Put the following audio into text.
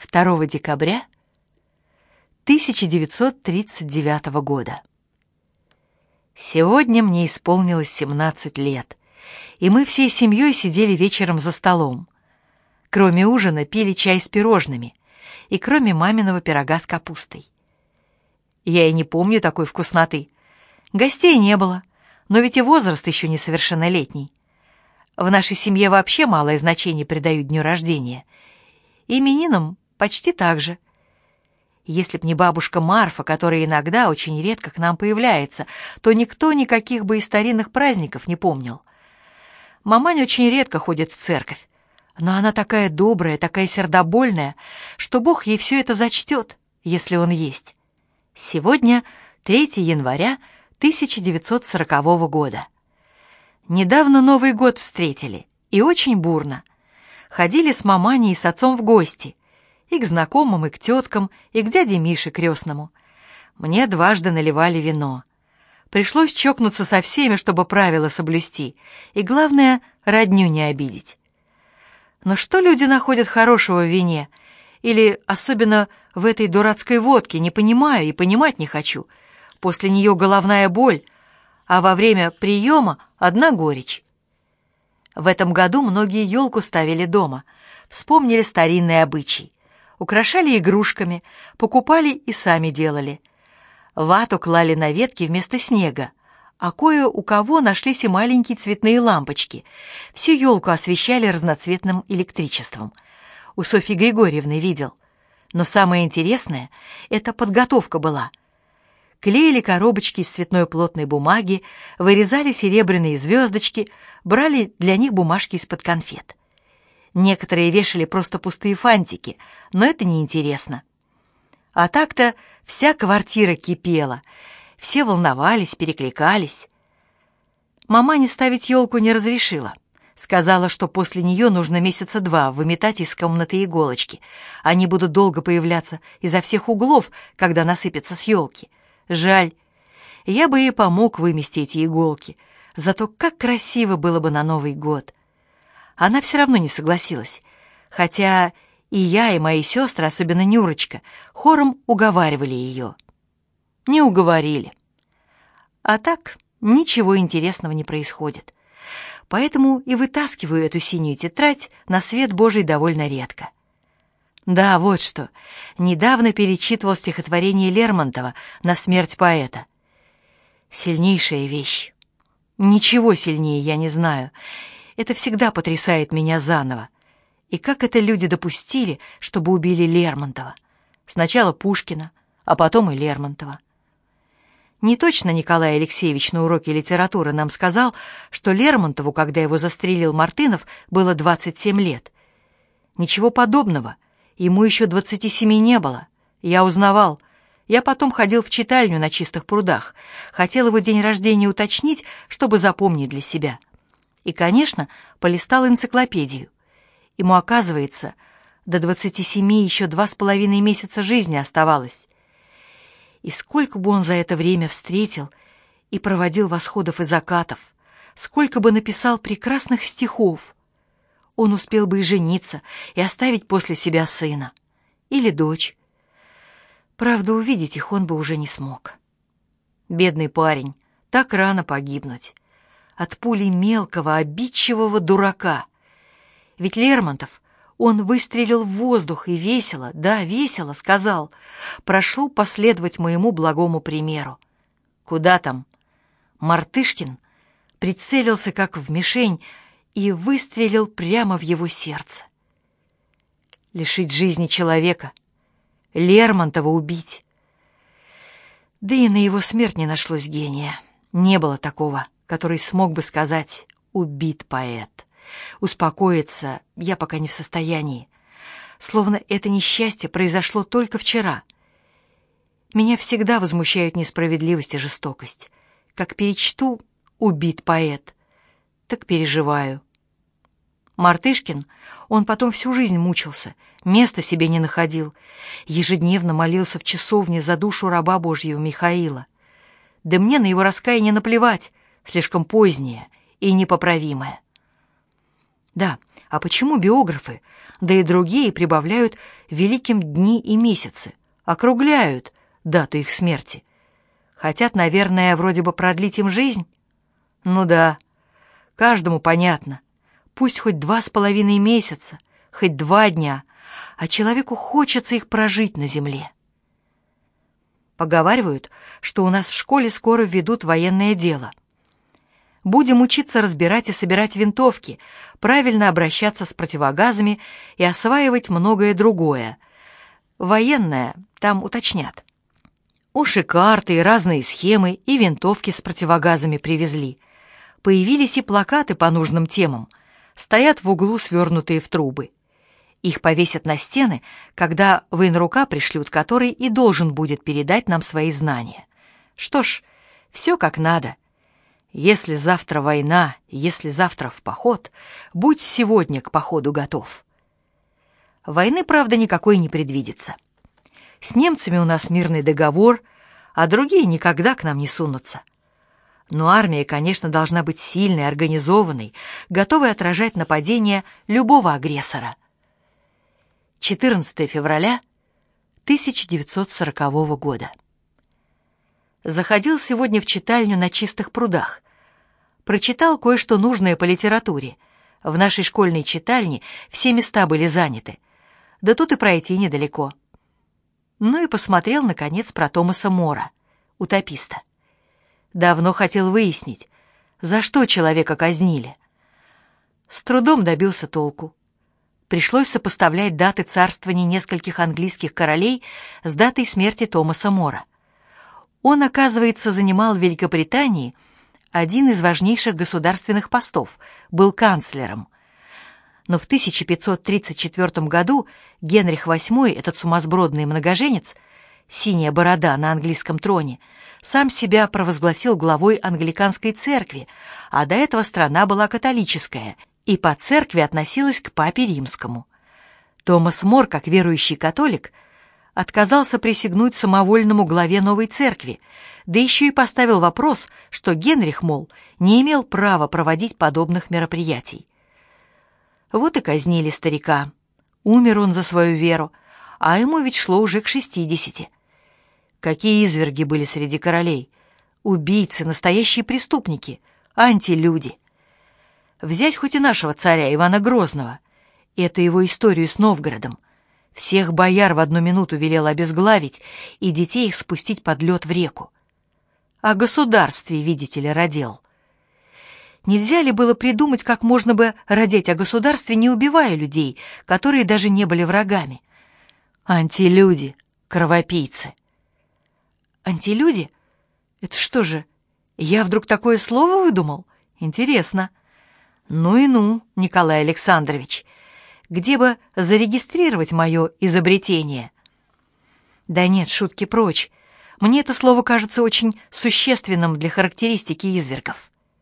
2 декабря 1939 года. Сегодня мне исполнилось 17 лет, и мы всей семьей сидели вечером за столом. Кроме ужина пили чай с пирожными, и кроме маминого пирога с капустой. Я и не помню такой вкусноты. Гостей не было, но ведь и возраст еще несовершеннолетний. В нашей семье вообще малое значение придают дню рождения. Именинам почти так же. Если б не бабушка Марфа, которая иногда очень редко к нам появляется, то никто никаких бы и старинных праздников не помнил. Мамань очень редко ходит в церковь, но она такая добрая, такая сердобольная, что Бог ей все это зачтет, если он есть. Сегодня 3 января 1940 года. Недавно Новый год встретили, и очень бурно. Ходили с маманей и с отцом в гости, и к знакомым, и к теткам, и к дяде Мише крестному. Мне дважды наливали вино. Пришлось чокнуться со всеми, чтобы правила соблюсти, и, главное, родню не обидеть. Но что люди находят хорошего в вине? Или особенно в этой дурацкой водке, не понимаю и понимать не хочу. После нее головная боль, а во время приема одна горечь. В этом году многие елку ставили дома, вспомнили старинные обычаи. Украшали игрушками, покупали и сами делали. Вату клали на ветки вместо снега, а кое у кого нашлись и маленькие цветные лампочки. Всю елку освещали разноцветным электричеством. У Софьи Григорьевны видел. Но самое интересное — это подготовка была. Клеили коробочки из цветной плотной бумаги, вырезали серебряные звездочки, брали для них бумажки из-под конфет. Некоторые вешали просто пустые фантики, но это неинтересно. А так-то вся квартира кипела — все волновались, перекликались. Мама не ставить елку не разрешила. Сказала, что после нее нужно месяца два выметать из комнаты иголочки. Они будут долго появляться изо всех углов, когда насыпятся с елки. Жаль. Я бы ей помог вымести эти иголки. Зато как красиво было бы на Новый год. Она все равно не согласилась. Хотя и я, и мои сестры, особенно Нюрочка, хором уговаривали ее не уговорили. А так ничего интересного не происходит. Поэтому и вытаскиваю эту синюю тетрадь на свет Божий довольно редко. Да, вот что. Недавно перечитывал стихотворение Лермонтова на смерть поэта. Сильнейшая вещь. Ничего сильнее я не знаю. Это всегда потрясает меня заново. И как это люди допустили, чтобы убили Лермонтова? Сначала Пушкина, а потом и Лермонтова. Не точно Николай Алексеевич на уроке литературы нам сказал, что Лермонтову, когда его застрелил Мартынов, было 27 лет. Ничего подобного. Ему еще 27 не было. Я узнавал. Я потом ходил в читальню на чистых прудах. Хотел его день рождения уточнить, чтобы запомнить для себя. И, конечно, полистал энциклопедию. Ему, оказывается, до 27 еще два с половиной месяца жизни оставалось. И сколько бы он за это время встретил и проводил восходов и закатов, сколько бы написал прекрасных стихов. Он успел бы и жениться, и оставить после себя сына. Или дочь. Правда, увидеть их он бы уже не смог. Бедный парень, так рано погибнуть. От пули мелкого, обидчивого дурака. Ведь Лермонтов он выстрелил в воздух и весело, да, весело сказал, прошу последовать моему благому примеру. Куда там? Мартышкин прицелился как в мишень и выстрелил прямо в его сердце. Лишить жизни человека, Лермонтова убить. Да и на его смерть не нашлось гения. Не было такого, который смог бы сказать «убит поэт». Успокоиться я пока не в состоянии. Словно это несчастье произошло только вчера. Меня всегда возмущают несправедливость и жестокость. Как перечту «убит поэт», так переживаю. Мартышкин, он потом всю жизнь мучился, места себе не находил, ежедневно молился в часовне за душу раба Божьего Михаила. Да мне на его раскаяние наплевать, слишком позднее и непоправимое. Да, А почему биографы, да и другие прибавляют великим дни и месяцы, округляют дату их смерти? Хотят, наверное, вроде бы продлить им жизнь? Ну да, каждому понятно. Пусть хоть два с половиной месяца, хоть два дня, а человеку хочется их прожить на земле. Поговаривают, что у нас в школе скоро введут военное дело. Будем учиться разбирать и собирать винтовки, правильно обращаться с противогазами и осваивать многое другое. Военное там уточнят. Уж карты, и разные схемы, и винтовки с противогазами привезли. Появились и плакаты по нужным темам. Стоят в углу, свернутые в трубы. Их повесят на стены, когда военрука пришлют, который и должен будет передать нам свои знания. Что ж, все как надо. Если завтра война, если завтра в поход, будь сегодня к походу готов. Войны, правда, никакой не предвидится. С немцами у нас мирный договор, а другие никогда к нам не сунутся. Но армия, конечно, должна быть сильной, организованной, готовой отражать нападения любого агрессора. 14 февраля 1940 года. Заходил сегодня в читальню на чистых прудах. Прочитал кое-что нужное по литературе. В нашей школьной читальне все места были заняты. Да тут и пройти недалеко ну и посмотрел, наконец, про Томаса Мора, утописта. Давно хотел выяснить, за что человека казнили. С трудом добился толку. Пришлось сопоставлять даты царствования нескольких английских королей с датой смерти Томаса Мора. Он, оказывается, занимал в Великобритании один из важнейших государственных постов, был канцлером – но в 1534 году Генрих VIII, этот сумасбродный многоженец, синяя борода на английском троне, сам себя провозгласил главой англиканской церкви, а до этого страна была католическая и по церкви относилась к папе римскому. Томас Мор, как верующий католик, отказался присягнуть самовольному главе новой церкви, да еще и поставил вопрос, что Генрих, мол, не имел права проводить подобных мероприятий. Вот и казнили старика. Умер он за свою веру, а ему ведь шло уже к шестидесяти. Какие изверги были среди королей. Убийцы, настоящие преступники, антилюди. Взять хоть и нашего царя Ивана Грозного. Эту его историю с Новгородом. Всех бояр в одну минуту велел обезглавить и детей их спустить под лед в реку. О государстве, видите ли, родил. Нельзя ли было придумать, как можно бы родить о государстве, не убивая людей, которые даже не были врагами? Антилюди, кровопийцы. Антилюди? Это что же, я вдруг такое слово выдумал? Интересно. Ну и ну, Николай Александрович, где бы зарегистрировать мое изобретение? Да нет, шутки прочь. Мне это слово кажется очень существенным для характеристики извергов.